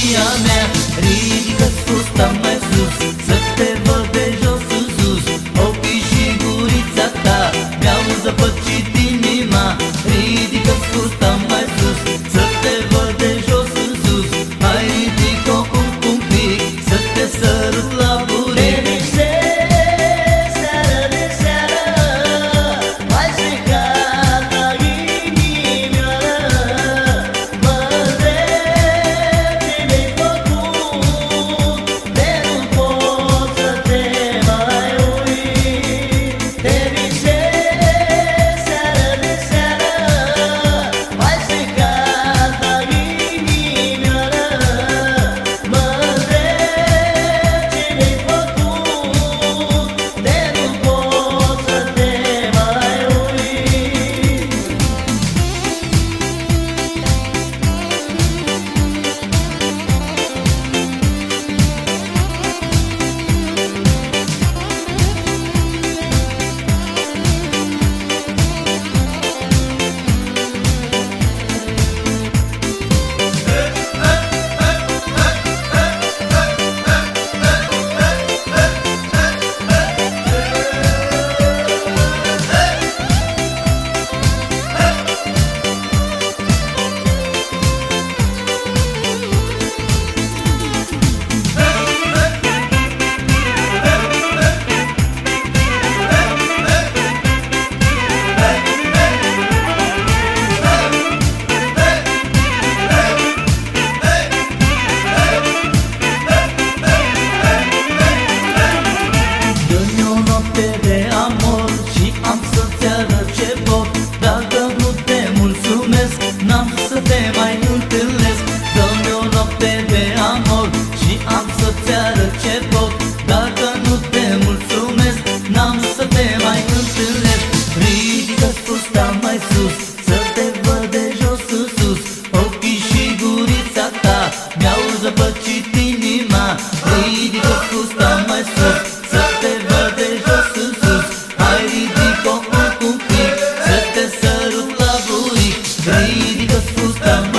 Yeah, man. birthday. Espíritu Santo.